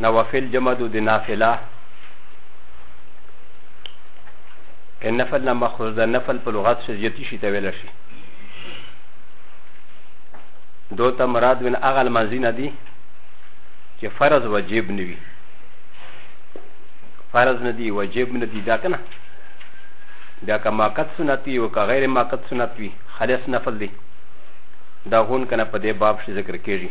نوافل جمع دو دی نافلہ که نفل نه مخوز ده نفل په لغت سره زیاتی شي ته ویل شي دو ته مراد من هغه لمانځي نه دي چې فرض واجب نه وي فرض نه دي واجب نه دي دا که نه بیا که ماقت سنت وي او که غیر ماقت سنت وي خالص نفل دی دا هون که نه په دې باب شي ذکر کېږي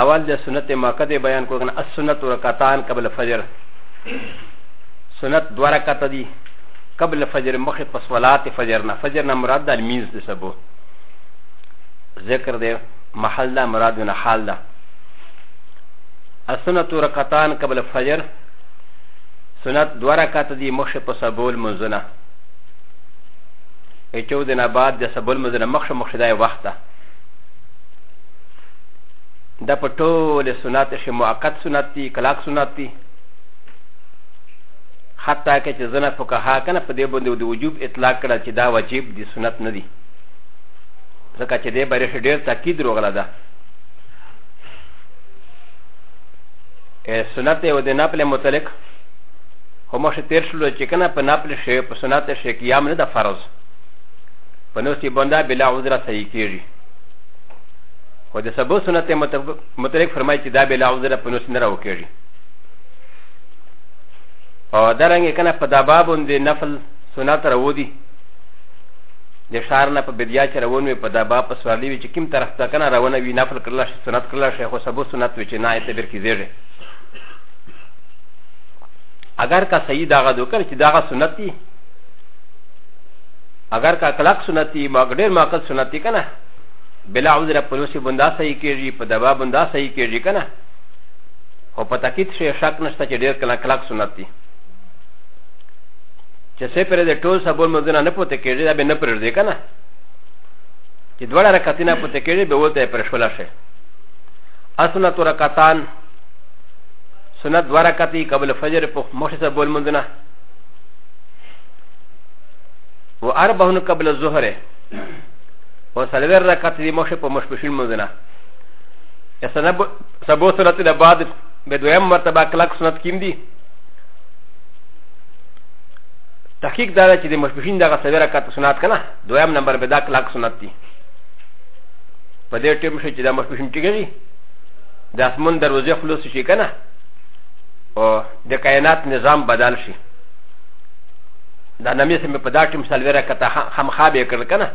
اول د سنت مؤکد بیان کو کنه السنت رکعتان قبل فجر سنت دوه رکعت دي قبل فجر مخ په صلات فجر نه فجر نه مراد د المینز د سبو ذکر دی محل دا مراد نه حال ده السنت رکعتان قبل فجر سنت دوه رکعت دي مخ په سبول منځنه ای چو دنا بعد د سبل مزنه مخ شو مخ شدای وخت ده دا په ټول سنت شي موقت سنت دي کلاک سنت دي حتی که چې زنه فقها کنه په دې باندې د وجوب اطلاق کړه چې دا واجب دي سنت نه دي ځکه چې دې بارے ډېر تاکید روغله ده سنت او د ناپله متعلق خو مخ تیر شلو چې کنه په ناپل شوی په سنت شوی قیام نه د فرض په نو سی بنده بلا عذر صحیح کیږي خو د سبو سنت مترک فرمایي چې دا بلا عذر په نو سن راو کیږي او درنګ کنه په دابا باندې نفل سنت راو دي د شار نه په بدیا چې روان وي په دابا په سوالي وي چې کوم طرف ته کنه روانه وي نفل کړل شي سنت کړل شي خو سبو سنت وي چې نه اعتبار کیږي اگر که صحیح دغه دو کنه چې دغه سنت دی اگر که کلک سنت دی مګډیر ماقل سنت دی کنه بلا عذر په نوسي بندا صحیح کېږي په دبا بندا صحیح کېږي کنه او په تاکید شي شک نشته چې ډیر کله کلک سنت دی چې سه پر دې ټول سبول مزنه نه پته کېږي دا به نه پر دې کنه چې دوړه رکعتینه پته کېږي به وته پر شولا شي اسنه تو رکعتان سنت دوه رکعتي قبل فجر په مخشي سره بول منځنه و اربعون قبل الظهر و سلوير رکعتي دي مخشي په مشبشين منځنه یا سنب سبو سنت د بعد به دویم مرتبه کلک سنت کیم دي تحقیق دا چې د مشبشین دغه سلوير رکعت سنت کنه دویم نمبر به دا کلک سنت دي په دې ټیم شو چې دا مشبشین ټیګري د اسمون دروازې خلوص شي که نه او د کائنات نظام بدل شي دا نمی سمې په دا ټیم سلویره کته خامخا به یې کړل که نه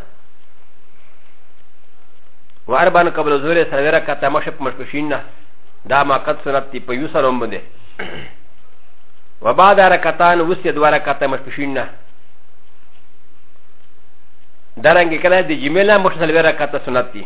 و اربان قبل زورې سلویره کته مشپ مشکشین نه دا ما قد سنت دی په یو سره هم باندې و بعد رکتان اوس یې دوه رکته مشکشین نه درنګ کله د جمیله مشتل ورکته سنت دی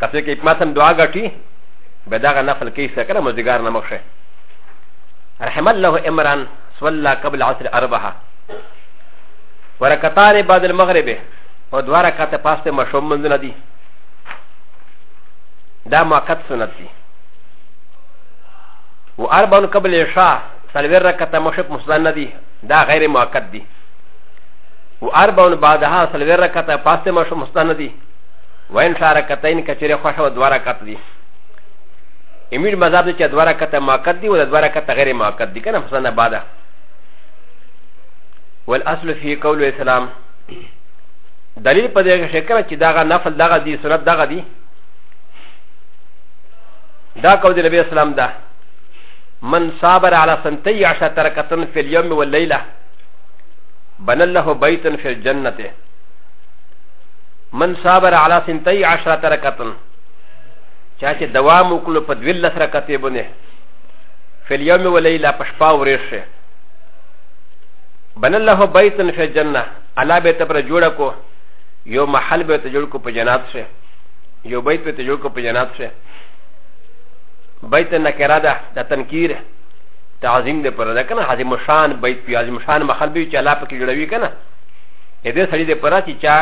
کسه کې ما سم دعا غټي به دا غ نفل کې څه کړه مزګار نه مخشه رحم الله عمران صلى قبل عصر اربعه ورکتان بعد المغرب او دوه رکعات پاس ته مشوم منځ نه دي دا موقت سنت دي و اربع قبل العشاء سلوير رکعات مشوم مسلم نه دي دا غیر موقت دي و اربع بعدها سلوی رکعت پاست ما شو مستانه دی وین شا رکعتین کچره خوش و دوه رکعت دی امیر مذهب دی چې دوه رکعت مؤکد دی او دوه رکعت غیر مؤکد دی کنه مستانه بعده والاصل فی قول اسلام دلیل په دې کې شکر چې داغه نفل داغه دی سنت داغه دی دا قول دی نبی اسلام ده من صابر على سنتي عشرة ركعة في اليوم والليله بنى الله بيتا في الجنة من صابر على سنتي عشرة ركعة چاچه دوام وکړو په دولس رکعتې باندې في اليوم وليلة پشپا ورشه بنى الله بيتا في الجنة على بيت پر جوړه کو یو محل به ته جوړ کو په جنات سره یو بیت به ته جوړ کو په جنات سره بیت نکره ده د تنکیر تعظیم دې پر ده کنه عظیم شان بیت پی عظیم شان مخل به چې الله پکې جوړوي کنه اې دې سړي دې پر چې چا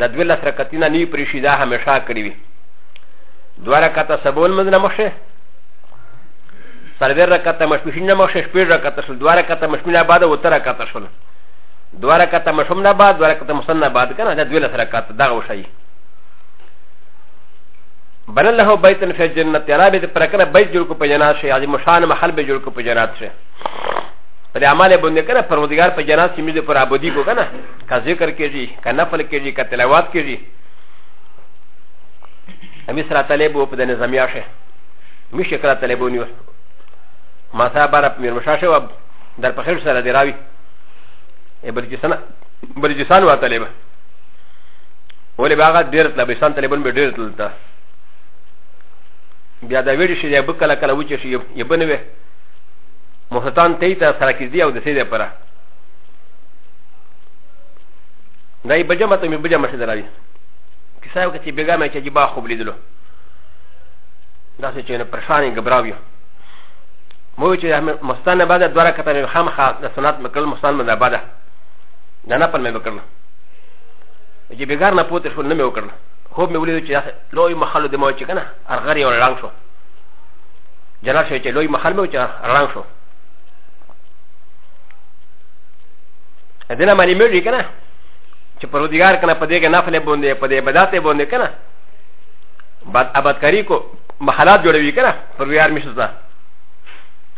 د دوه لس رکعتینه نی پرې شي دا همیشه کړی وي دوه رکعته سبول مند نه مخشه سرور رکعته مشمشین نه مخشه شپږ رکعته شل دوه رکعته مشمین نه بعد او تر رکعته شل دوه رکعته مشم نه بعد دوه رکعته مسن نه بعد کنه دا دوه لس رکعته دا وشي بنا له بيتن في الجنة رابي د پرکنه بيت جوړ کو په جنات شي عظیم شان محل به جوړ کو په جنات شي په دې اعمال باندې کنه پروردگار په جنات کې مې پر ابدی کو کنه کا ذکر کېږي کا نفل کېږي کا تلاوت کېږي امي سره طالب په دې نظامیا شي مشه کړه طالب ونیو ما سره بار په میر مشاشه و در په خیر سره دی راوي بلجستان بلجستان و طالب ولې باغه ډېر تل بشان طالبان به ډېر تل تا بیا دا ویډیو شي یب کله کله وچ شي یب نه وي محتان ته ته سره کې دی او د سې ده پره دا یې بجمه ته مې بجمه شي دراوي کیسه یو چې بیګا مې چې جبا خوب لیدلو دا څه چې نه پرشانې ګبراویو مو چې مستانه بعد دوه کته مې خامخا د سنت مکل مستان مده بعد دا نه پر مې وکړم چې بګار نه پوتې شو نه مې وکړ خوب مې ولید چې لوی محل د مو چې کنه ارغری او رنګ شو جناب شو چې لوی محل مې چې رنګ شو دنه معنی مې کنه چې پرودګار کنه په دې کې نفل باندې په دې بدعت باندې کنه بعد ابد کری کو محلات جوړوي کنه پرودګار مې شته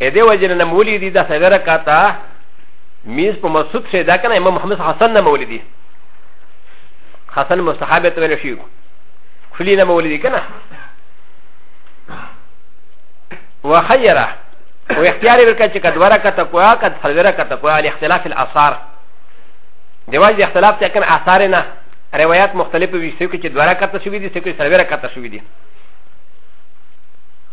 ا د ي وجه نه مولي دي دا سلور رکعتا ميز په مسعود شي دا کنه امام محمد حسن نه مولي دي حسن مستحب ته ویل شي خلی نه مولي دي کنه وخيره و اختيار ورکا چې کدو رکعتا کوه کد سلور رکعتا کوه علي اختلاف الاثار د وجه اختلاف ته کنه اثار نه روايات مختلفه وي سوي چې دوه رکعتا شوي دي سوي سلور رکعتا شوي دي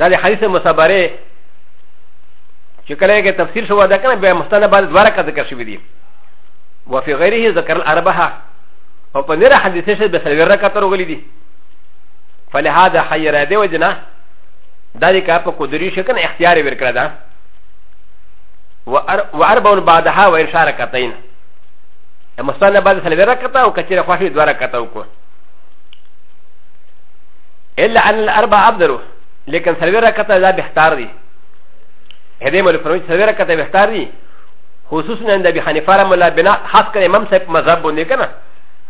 دا د حدیث مصبره چې کله کې تفسیر شو دا کنه بیا مستند بعد دوه رکعات ذکر شوی دی وفي غیره ذکر الاربعه او په نره حدیث شه به سلوي رکعات ورغلي دي فلهذا خیر دی وجنا دا دې کا په قدري شکن اختیار ورکړه دا واربع بعدها وان شارکتين مستند بعد سلوي رکعات او کچره خوشي دوه رکعات وکړه الا ان الاربع افضلو لیکن سلوی رکعت دا بهتر دی هدی مول فرمایي سلوی رکعت بهتر دی خصوصا عند ابي حنيفه رحمه الله بنا خاص کر امام صاحب مذهب باندې کنه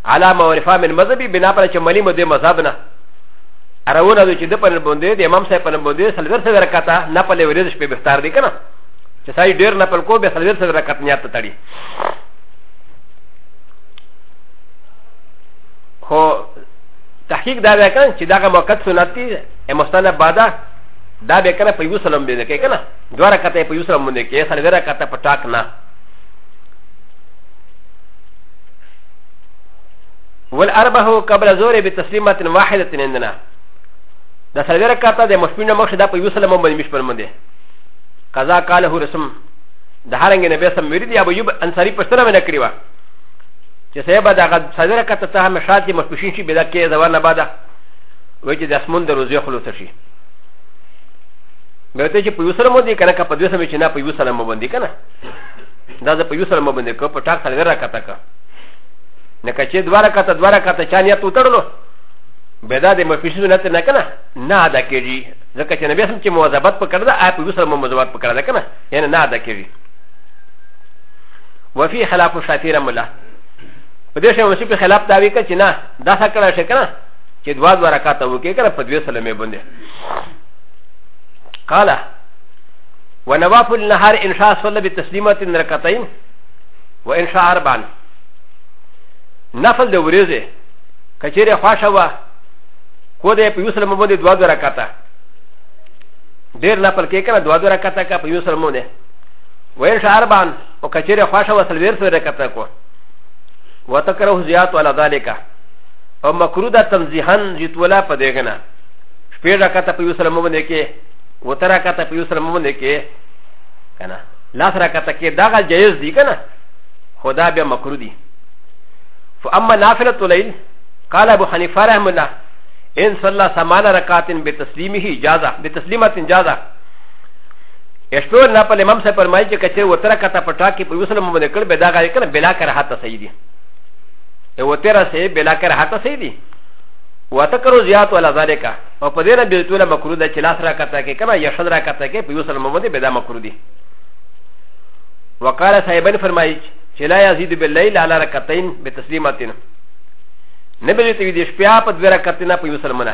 على ما ورفا من مذهبي بنا پر چې ملي مده مذهب نه اراونه د چې د پنل باندې د امام صاحب پنل باندې سلور سره رکعت نه په لوريز شپې بهتر دي کنه چې ساي ډیر نه پل کو به سلور سره رکعت نیات تړي هو تحقیق دا ده کنه چې داغه موقت سنت دی امستانه بادا دا به کنه په یو سلام باندې کې کنه دوه رکعت په یو سلام باندې کې سره رکعت په ټاک نه والاربه قبل زور بتسليمه واحده عندنا دا سره رکعت د مشپین مخ دا په یو سلام باندې مشپن باندې قضا قاله رسم د هرنګ نبی سم ورید ابو یوب انصاری پښتنه باندې کړی و چې صاحب دا غد صدر کته ته هم شات دي مخپشین شي بلا کې زوانه بادا وای چې د اسمون د روزي خلوص شي به ته چې په یو سره مو دي کنه که په دوی سره چې نه په یو سره مو باندې کنه دا د په یو سره مو باندې کو په ټاک سره راکته کا نه کچې دواره کته دواره کته چا نیت وتړلو به دا د مفیسو نه نه کنه نه ادا کېږي ځکه چې نبی سم چې مواظبت پکړه دا آی په یو سره مو مواظبت پکړه کنه یعنی نه ادا کېږي وفي خلاف الشافعي رحمه الله په دې شی مسیح په خلاف دا وی که چې نه دا څه کړه شي کنه چې دوا دوا رکعات وو کې کنه په دوی سلمې باندې قال ونواف النهار ان شاء صلى بتسليمه ركعتين وان شاء اربع نفل د ورځې کچېره خوښه وا کو دې په یو سلمې باندې دوا دوا رکعات ډېر نفل کې کنه دوا دوا رکعات کا په یو سلمې باندې ویل شو اربان او کچیر خوښه وسلویر سره کته کو وتکره زیات ولا ذالک او مکرو دا تنزیحا جیت ولا په دیګنه شپې راکته په یوسره مونږ کې وتر راکته په یوسره مونږ کې کنه لاس راکته کې داغه جایز دی کنه خدا بیا مکرو دی فاما نافله الليل قال ابو حنيفه رحمه الله ان صلى ثمان ركعات بتسليمه جازه بتسليمه جازه اشتو نه په امام صاحب فرمایي چې کچې وتره کته په ټاک کې په یو سلم باندې کړ به دا غاړي کنه بلا کر هاته صحیح دي ته وتره سه بلا کر هاته صحیح دي وتکرو زیات ولا ذالک او په دې نه به ټول مکروه ده چې لاس را کته کې کنه یا شل را کته کې په یو سلم باندې به دا مکروه دي وقال صاحبن فرمایي چې لا یزيد باللیل علی رکعتین بتسلیمتین نه به دې ته دې شپه په دوه رکعتینه په یو سلمونه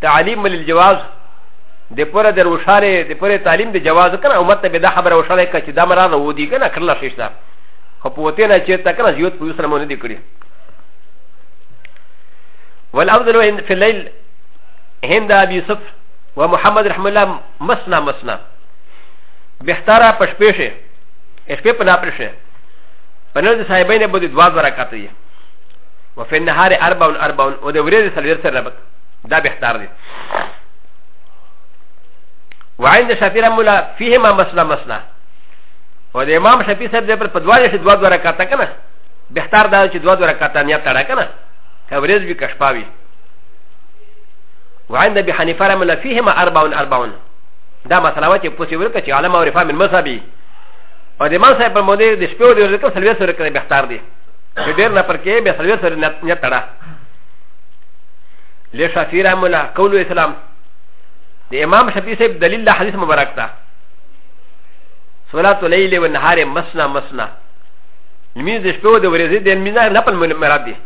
تعلیم مل الجواز د پوره د روشانه د پوره تعلیم د جواز کنه او مت به دا خبره روشانه کړه چې دا مراد و دي کنه کړل شي دا خو په وته نه چې تا کنه زیوت په سره مونږ دي کړی والافضل هند في الليل هند ابي يوسف ومحمد رحم الله مسنا مسنا بهتره پشپېشه شپې په ناپرشه په نن د صاحبین به د دوا برکات یې وفي النهار اربع اربع او د ورځې سلویر سره دا بهتر دی وعند شافعي رحمه الله فيهما مسنا مسنا و د امام شفیع صاحب دې پر په دواړه شي دوا دوا رکعاته کنه بهتر دا چې دوا دوا رکعاته نیت تړه کنه که ورځ وی کشپاوي وعند ابي حنيفه رحمه الله فيهما اربع اربع دا مسله وه چې پوسې ورکړه چې عالم او رفا من مذهبي او د امام صاحب په مودې د شپې او د ورځې سلوي سره کړی بهتر دی چې ډېر نه پر کې به سلوي سره نیت تړه لشافي رحمه الله قول اسلام د امام شفیع صاحب دلیل د حدیث مبارک ده صلات الليل والنهار مسنا مسنا لميز د شپو د ورځې د مینا نه په مراد دي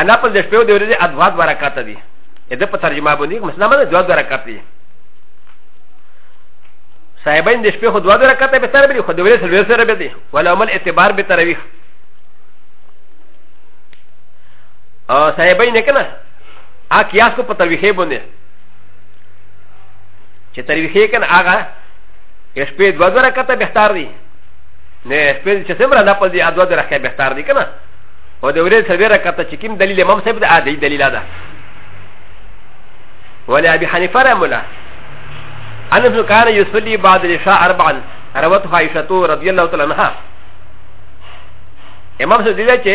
انا په د شپو د ورځې ادوات برکات دي دا په ترجمه باندې مسنا باندې دوه برکات دي صاحبین د شپې خو دوه برکات به تر بری خو د ورځې سره به دي ولا عمل اعتبار به ترویح ا صاحبای نه کنه ا قیاس کو په ترویخه باندې چې ترویخه کنه هغه شپې دوه دوه رکعته بهتر دي نه شپې چې سمره نه پدې ا دوه دوه رکعته بهتر دي کنه او د ورځې سره رکعته چې کوم دلیل امام صاحب د عادي دلیل ده ولا ابي حنيفه رملا انا ابن كان يصلي بعد العشاء اربعا روته عائشه رضي الله تعالى عنها امام صاحب دې چې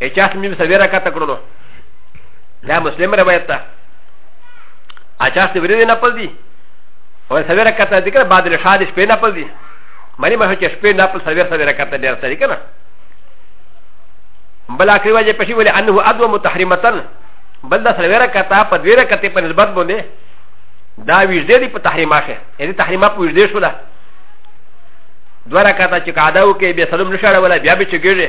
ا چا سمیم سویرا کاته کړو دا مسلم روایت ده ا چا سویرا نه پل دی او سویرا کاته ذکر بعد له شاد شپې نه پل دی مری مه چې شپې نه پل سویرا سویرا کاته ډیر سری کنه بل اخر وجه پښې ولې انه ادو متحرمتن بل دا سویرا کاته په دویرا کاته په نسبت باندې دا ویژدې دی په تحریمه شه یعنی تحریمه په ویژدې شو ده دوه رکعاته چې قاعده وکړي بیا سلام نشاړه ولا بیا به چې ګیږي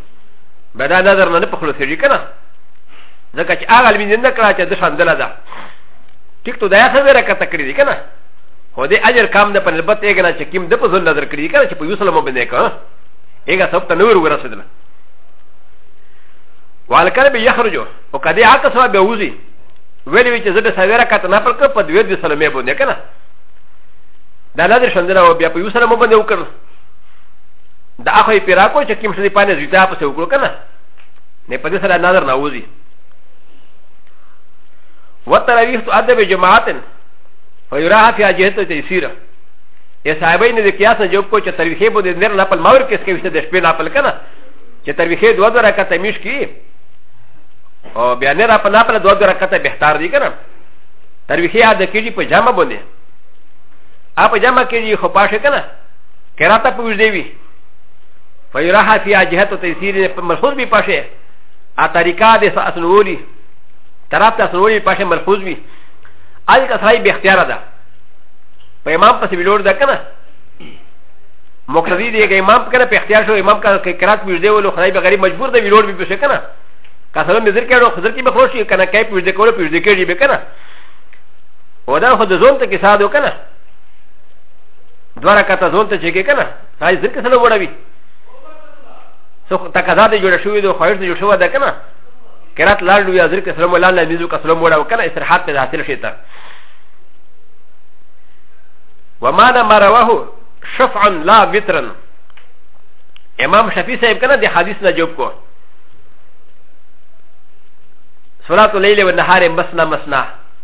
به دا نظر نه په خلوص یې کنه ځکه چې هغه لمین نه کړه چې د شاندل ده ټیک ته دا څه وره کته کړی دی کنه هو دې اجر کام نه په نسبت یې کنه چې کیم د په ځل نظر کړی کنه چې په یوسلم باندې کنه هغه سب ته نور ورسېدل والکل به یخرجو او کدی هغه سره به وځي ویلې وی چې زه به سویره کته نه پر په دوی د سلمې باندې کنه دا نظر شاندل او بیا په یوسلم باندې وکړ دا اخو یې پیرا کو چې کوم څه دی پانه زیتا په څه وکړو کنه نه په دې سره نظر نه وځي وتراویح تو ادب جماعت ویراها فی اجهت تیسیر یا صاحبین دې قیاس نه جواب کو چې ترویحې بو دې نر نه په ماور کې څه وشته د شپې نه په کنه چې ترویحې دوه دوه رکعت میش کی او بیا نه را په نه په دوه دوه رکعت به تار دی کنه ترویحې اده کېږي په جامه باندې اپ جامه کېږي خو پاشه کنه کراته په وجدي وي فيراها في اجهته تيسير ملحوظ بي پاشه ا طريقه د اسنولي طرف ته اسنولي پاشه ملحوظ بي اج کا صاحب اختیار ده په امام پس ویلور ده کنه مقتدی دی که امام کنه په اختیار شو امام کا کرات پیش دی ولو خدای به غریب مجبور دی ویلور به پیش کنه که سلام نظر کړو خضر کی به خوش شي کنه کای پیش دی کولو پیش دی کړي به کنه ودا خو د زون ته کې ساده کنه دوه رکعته ځول ته چې کې کنه هاي ځل کې سره وړوي سو تقاضا دې جوړ شوې ده خواهش دې جوړ شوې ده کنه کرات لاړ وی ځل کې سره مولا الله میزو کسلو وړو کنه استراحت ته حاصل شي ته وما ن ما رواه شفعا لا وترا امام شفيع صاحب كان دي حديث نجوب كو صلاة الليل والنهار مسنا مسنا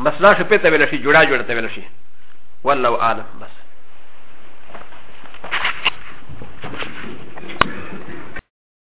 بس لا شو پته ویل شي جوړا جوړته ویل شي والله اعلم بس